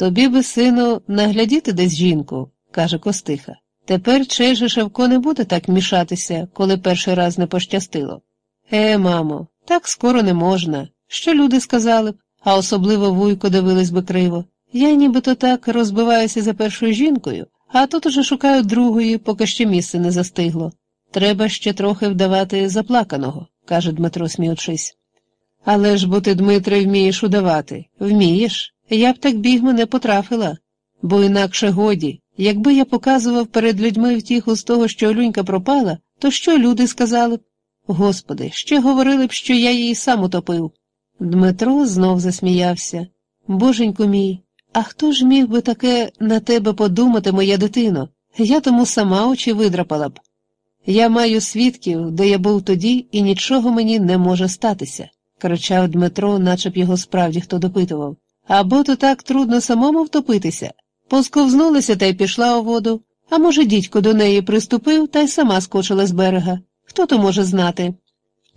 Тобі би, сину, наглядіти десь жінку, каже Костиха. Тепер чей Шевко не буде так мішатися, коли перший раз не пощастило. Е, мамо, так скоро не можна. Що люди сказали б, а особливо вуйко дивились би криво. Я нібито так розбиваюся за першою жінкою, а тут уже шукаю другої, поки ще місце не застигло. Треба ще трохи вдавати заплаканого, каже Дмитро, сміючись. Але ж бо ти, Дмитре, вмієш удавати. Вмієш? Я б так бігмо не потрафила, бо інакше годі. Якби я показував перед людьми втіху з того, що Олюнька пропала, то що люди сказали б? Господи, ще говорили б, що я її сам утопив. Дмитро знов засміявся. Боженьку мій, а хто ж міг би таке на тебе подумати, моя дитино? Я тому сама очі видрапала б. Я маю свідків, де я був тоді, і нічого мені не може статися, кричав Дмитро, наче б його справді хто допитував. Або то так трудно самому втопитися. Посковзнулася та й пішла у воду, а може, дідько до неї приступив та й сама скочила з берега. Хто то може знати?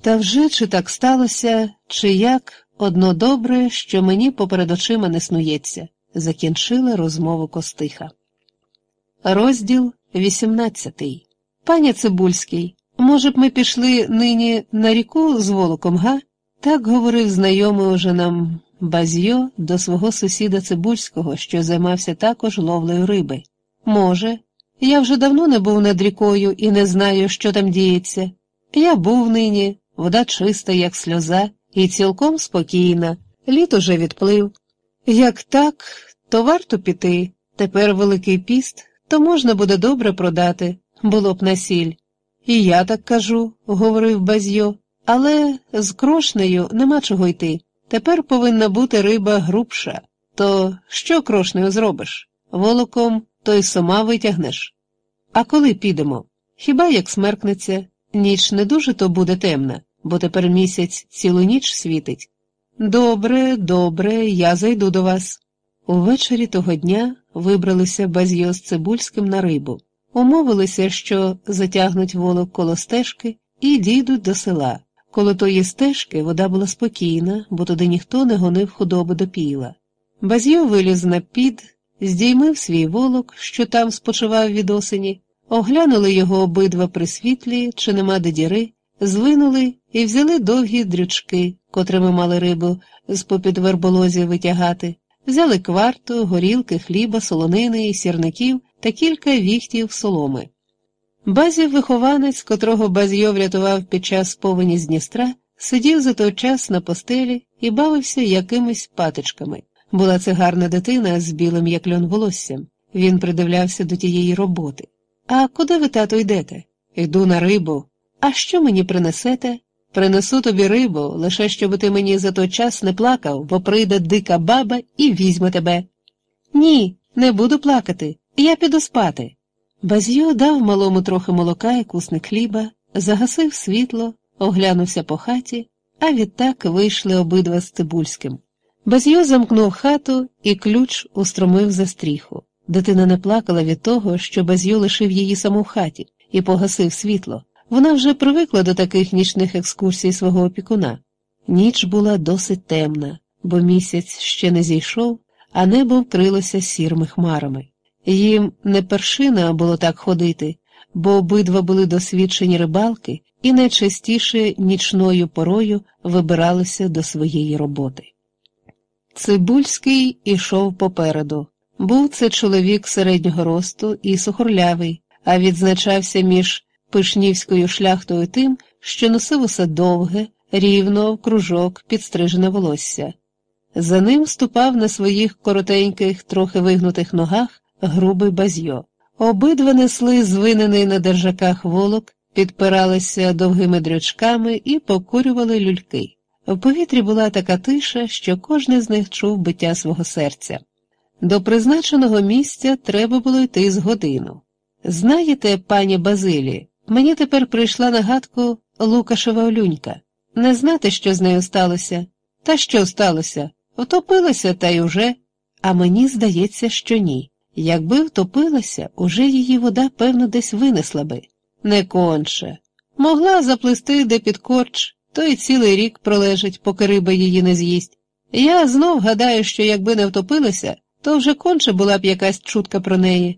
Та вже чи так сталося, чи як, одно добре, що мені поперед очима не снується, закінчила розмову Костиха. Розділ 18 Пані Цибульський, може б, ми пішли нині на ріку з волоком, га? Так говорив знайомий уже нам Базьо до свого сусіда Цибульського, що займався також ловлею риби. Може, я вже давно не був над рікою і не знаю, що там діється. Я був нині, вода чиста, як сльоза, і цілком спокійна, літ уже відплив. Як так, то варто піти. Тепер Великий піст, то можна буде добре продати, було б насіль. І я так кажу, говорив Базьо, але з крошнею нема чого йти. Тепер повинна бути риба грубша. То що крошнею зробиш? Волоком то й сама витягнеш. А коли підемо? Хіба як смеркнеться, ніч не дуже то буде темна, бо тепер місяць цілу ніч світить. Добре, добре, я зайду до вас. Увечері того дня вибралися Базьо з Цибульським на рибу, умовилися, що затягнуть волок коло стежки і дійдуть до села. Коло тої стежки вода була спокійна, бо туди ніхто не гонив худоби до піла. Базьо виліз на під, здіймив свій волок, що там спочивав від осені, оглянули його обидва при світлі, чи нема де діри, звинули і взяли довгі дрючки, котрими мали рибу з попід верболозів витягати, взяли кварту, горілки, хліба, солонини і сірників та кілька віхтів соломи. Базів вихованець, котрого Базьо врятував під час повені з Дністра, сидів за той час на постелі і бавився якимись патичками. Була це гарна дитина з білим як льон волоссям. Він придивлявся до тієї роботи. А куди ви, тато, йдете? Йду на рибу. А що мені принесете? Принесу тобі рибу, лише щоб ти мені за той час не плакав, бо прийде дика баба і візьме тебе. Ні, не буду плакати, я піду спати. Базьо дав малому трохи молока і кусник хліба, загасив світло, оглянувся по хаті, а відтак вийшли обидва з Цибульським. Базьо замкнув хату і ключ устромив за стріху. Дитина не плакала від того, що Базьо лишив її саму в хаті і погасив світло. Вона вже привикла до таких нічних екскурсій свого опікуна. Ніч була досить темна, бо місяць ще не зійшов, а небо вкрилося сірими хмарами. Їм не першина було так ходити, бо обидва були досвідчені рибалки і найчастіше нічною порою вибиралися до своєї роботи. Цибульський ішов попереду. Був це чоловік середнього росту і сухорлявий, а відзначався між пишнівською шляхтою тим, що носив усе довге, рівно в кружок підстрижене волосся. За ним ступав на своїх коротеньких, трохи вигнутих ногах грубий базьо. Обидва несли звинений на держаках волок, підпиралися довгими дрючками і покурювали люльки. В повітрі була така тиша, що кожен з них чув биття свого серця. До призначеного місця треба було йти з годину. Знаєте, пані Базилі, мені тепер прийшла на гадку Лукашева Олюнька. Не знати, що з нею сталося. Та що сталося? Втопилася, та й уже, а мені здається, що ні. Якби втопилася, уже її вода, певно, десь винесла би. Не конче. Могла заплисти де під корч, то й цілий рік пролежить, поки риба її не з'їсть. Я знов гадаю, що якби не втопилася, то вже конче була б якась чутка про неї.